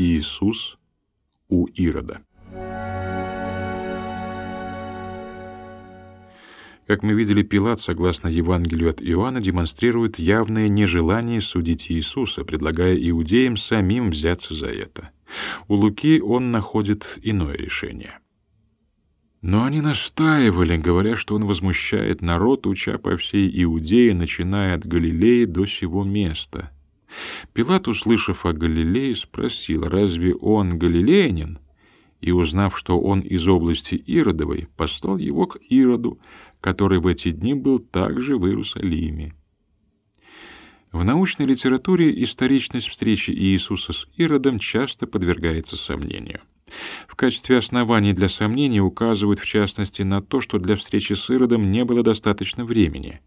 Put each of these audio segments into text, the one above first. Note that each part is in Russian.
Иисус у Ирода. Как мы видели, Пилат, согласно Евангелию от Иоанна, демонстрирует явное нежелание судить Иисуса, предлагая иудеям самим взяться за это. У Луки он находит иное решение. Но они настаивали, говоря, что он возмущает народ, уча по всей Иудее, начиная от Галилеи до сего места. Пилат, услышав о Галилее, спросил, разве он галилеянин? И, узнав, что он из области Иродовой, послал его к Ироду, который в эти дни был также в Иерусалиме. В научной литературе историчность встречи Иисуса с Иродом часто подвергается сомнению. В качестве оснований для сомнений указывают в частности на то, что для встречи с Иродом не было достаточно времени.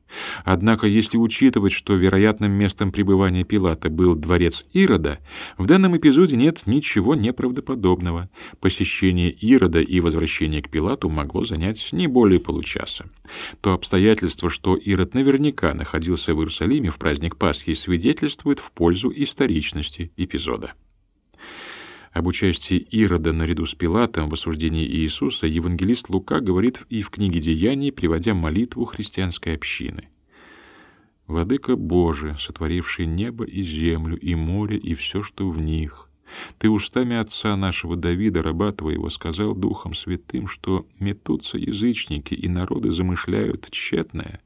Однако, если учитывать, что вероятным местом пребывания Пилата был дворец Ирода, в данном эпизоде нет ничего неправдоподобного. Посещение Ирода и возвращение к Пилату могло занять не более получаса. То обстоятельство, что Ирод наверняка находился в Иерусалиме в праздник Пасхи, свидетельствует в пользу историчности эпизода. Об участии Ирода наряду с Пилатом в осуждении Иисуса евангелист Лука говорит и в книге Деяний, приводя молитву христианской общины. «Владыка Божий, сотворивший небо и землю, и море, и все, что в них, ты устами отца нашего Давида, раба твоего, сказал Духом Святым, что метутся язычники, и народы замышляют тщетное».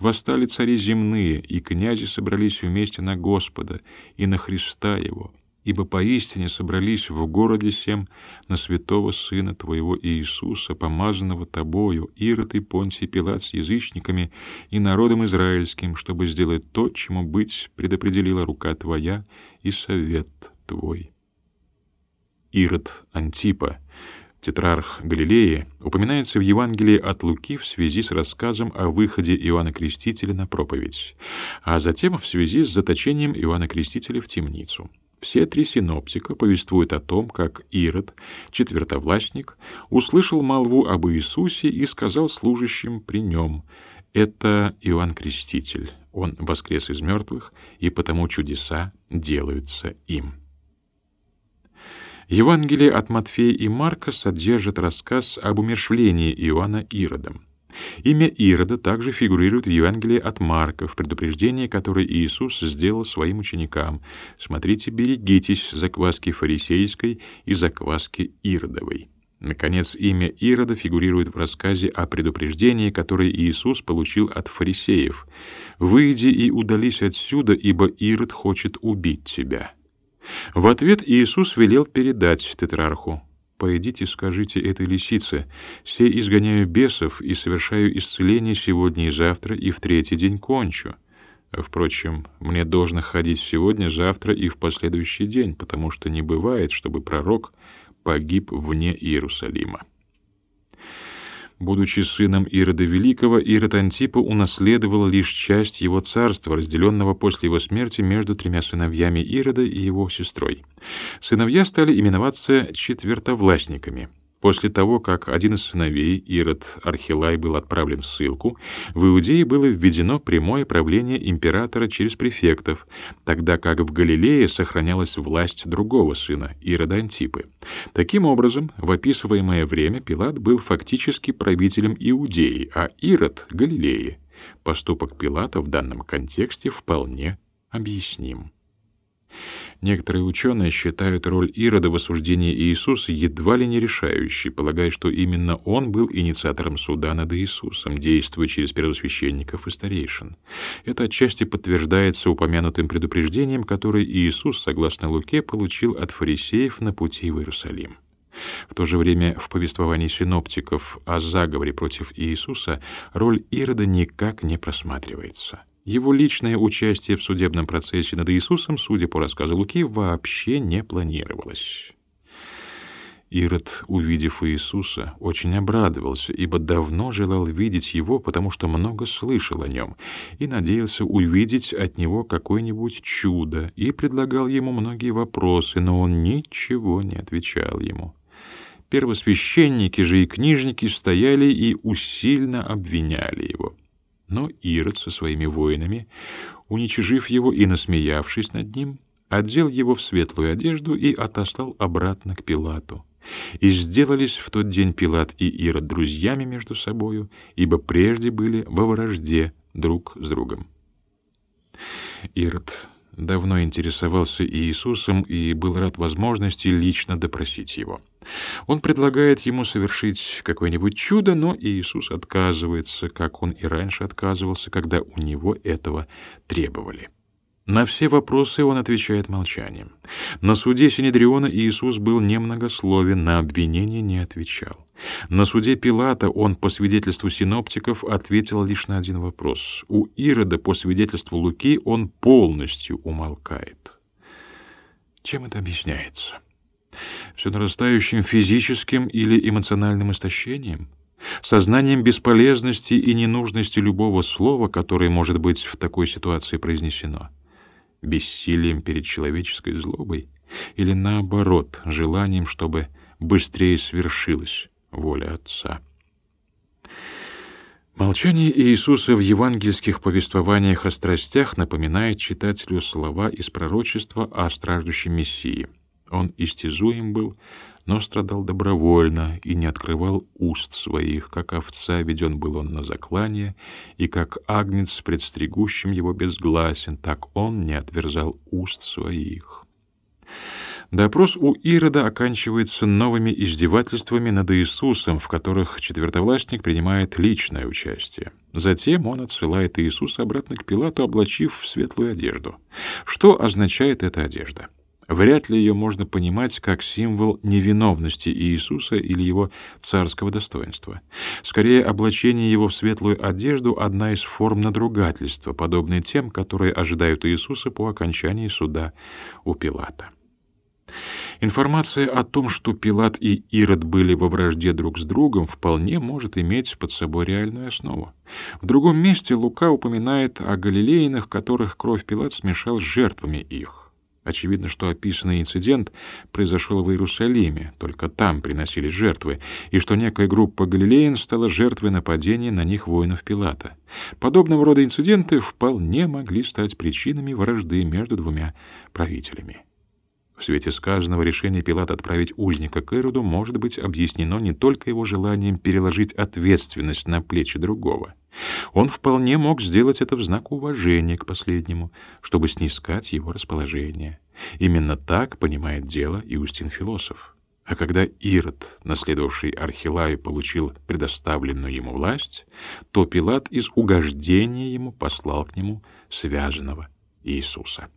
Восстали цари земные, и князи собрались вместе на Господа и на Христа Его, ибо поистине собрались в городе сем на святого Сына Твоего Иисуса, помазанного Тобою, Ирод и Понтий Пилат с язычниками и народом израильским, чтобы сделать то, чему быть предопределила рука Твоя и совет Твой. Ирод Антипа, тетрарх Галилеи, упоминается в Евангелии от Луки в связи с рассказом о выходе Иоанна Крестителя на проповедь, а затем в связи с заточением Иоанна Крестителя в темницу. Все три синоптика повествуют о том, как Ирод, четвертовластник, услышал молву об Иисусе и сказал служащим при нем, «Это Иоанн Креститель, он воскрес из мертвых, и потому чудеса делаются им». Евангелие от Матфея и Марка содержит рассказ об умершвлении Иоанна Иродом. Имя Ирода также фигурирует в Евангелии от Марка, в предупреждении, которое Иисус сделал своим ученикам. «Смотрите, берегитесь закваски фарисейской и закваски Иродовой». Наконец, имя Ирода фигурирует в рассказе о предупреждении, которое Иисус получил от фарисеев. «Выйди и удались отсюда, ибо Ирод хочет убить тебя». В ответ Иисус велел передать тетрарху Пойдите, скажите этой лисице, все изгоняю бесов и совершаю исцеление сегодня и завтра, и в третий день кончу. Впрочем, мне должно ходить сегодня, завтра и в последующий день, потому что не бывает, чтобы пророк погиб вне Иерусалима. Будучи сыном Ирода Великого, Ирод Антипа унаследовал лишь часть его царства, разделенного после его смерти между тремя сыновьями Ирода и его сестрой. Сыновья стали именоваться четвертовластниками — После того, как один из сыновей, Ирод Архилай, был отправлен в ссылку, в Иудее было введено прямое правление императора через префектов, тогда как в Галилее сохранялась власть другого сына, Ирода Антипы. Таким образом, в описываемое время Пилат был фактически правителем Иудеи, а Ирод — Галилеи. Поступок Пилата в данном контексте вполне объясним. Некоторые ученые считают роль Ирода в осуждении Иисуса едва ли не решающей, полагая, что именно он был инициатором суда над Иисусом, действуя через первосвященников и старейшин. Это отчасти подтверждается упомянутым предупреждением, которое Иисус, согласно Луке, получил от фарисеев на пути в Иерусалим. В то же время в повествовании синоптиков о заговоре против Иисуса роль Ирода никак не просматривается. Его личное участие в судебном процессе над Иисусом, судя по рассказу Луки, вообще не планировалось. Ирод, увидев Иисуса, очень обрадовался, ибо давно желал видеть его, потому что много слышал о нем, и надеялся увидеть от него какое-нибудь чудо, и предлагал ему многие вопросы, но он ничего не отвечал ему. Первосвященники же и книжники стояли и усильно обвиняли его. Но Ирод со своими воинами, уничижив его и насмеявшись над ним, одел его в светлую одежду и отослал обратно к Пилату. И сделались в тот день Пилат и Ирод друзьями между собою, ибо прежде были во вражде друг с другом. Ирод давно интересовался Иисусом и был рад возможности лично допросить его. Он предлагает ему совершить какое-нибудь чудо, но Иисус отказывается, как он и раньше отказывался, когда у него этого требовали. На все вопросы он отвечает молчанием. На суде Синедриона Иисус был немногословен, на обвинение не отвечал. На суде Пилата он, по свидетельству синоптиков, ответил лишь на один вопрос. У Ирода, по свидетельству Луки, он полностью умолкает. Чем это объясняется? Все нарастающим физическим или эмоциональным истощением? Сознанием бесполезности и ненужности любого слова, которое может быть в такой ситуации произнесено? бессилием перед человеческой злобой или наоборот, желанием, чтобы быстрее свершилась воля Отца. Молчание Иисуса в евангельских повествованиях о страстях напоминает читателю слова из пророчества о страждущем Мессии. Он истязуем был, но страдал добровольно и не открывал уст своих, как овца веден был он на заклание, и как агнец пред стригущим его безгласен, так он не отверзал уст своих. Допрос у Ирода оканчивается новыми издевательствами над Иисусом, в которых четвертовластник принимает личное участие. Затем он отсылает Иисуса обратно к Пилату, облачив в светлую одежду. Что означает эта одежда? Вряд ли ее можно понимать как символ невиновности Иисуса или его царского достоинства. Скорее, облачение его в светлую одежду — одна из форм надругательства, подобной тем, которые ожидают Иисуса по окончании суда у Пилата. Информация о том, что Пилат и Ирод были во вражде друг с другом, вполне может иметь под собой реальную основу. В другом месте Лука упоминает о галилеянах, которых кровь Пилат смешал с жертвами их. Очевидно, что описанный инцидент произошел в Иерусалиме, только там приносились жертвы, и что некая группа галилеян стала жертвой нападения на них воинов Пилата. Подобного рода инциденты вполне могли стать причинами вражды между двумя правителями. В свете сказанного решение Пилата отправить узника к Ироду может быть объяснено не только его желанием переложить ответственность на плечи другого. Он вполне мог сделать это в знак уважения к последнему, чтобы снискать его расположение. Именно так понимает дело Иустин Философ. А когда Ирод, наследовавший Архилаю, получил предоставленную ему власть, то Пилат из угождения ему послал к нему связанного Иисуса.